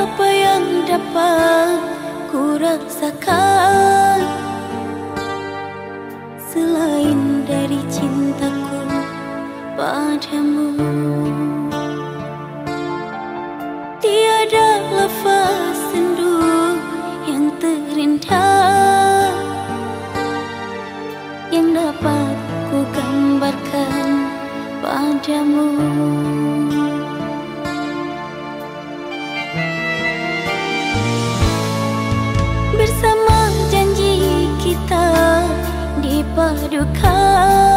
apa yang dapat ku rasakan? Selain dari cintaku padamu. Tiada lafaz sendu yang terindah Yang dapat ku gambarkan padamu ว่าดูเขา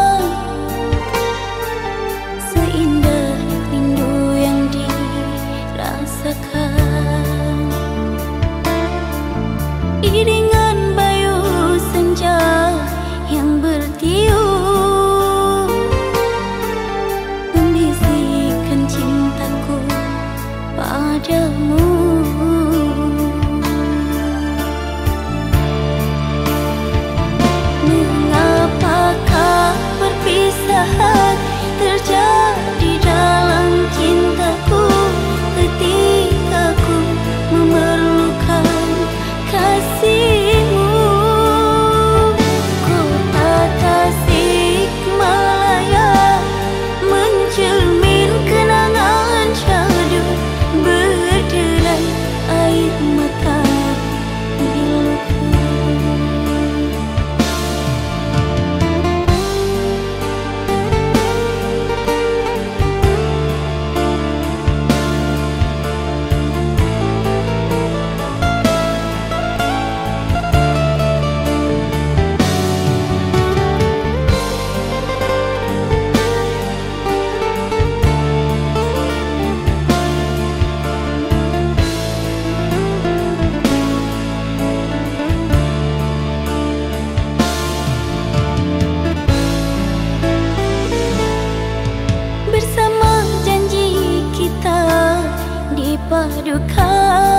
ดูเขา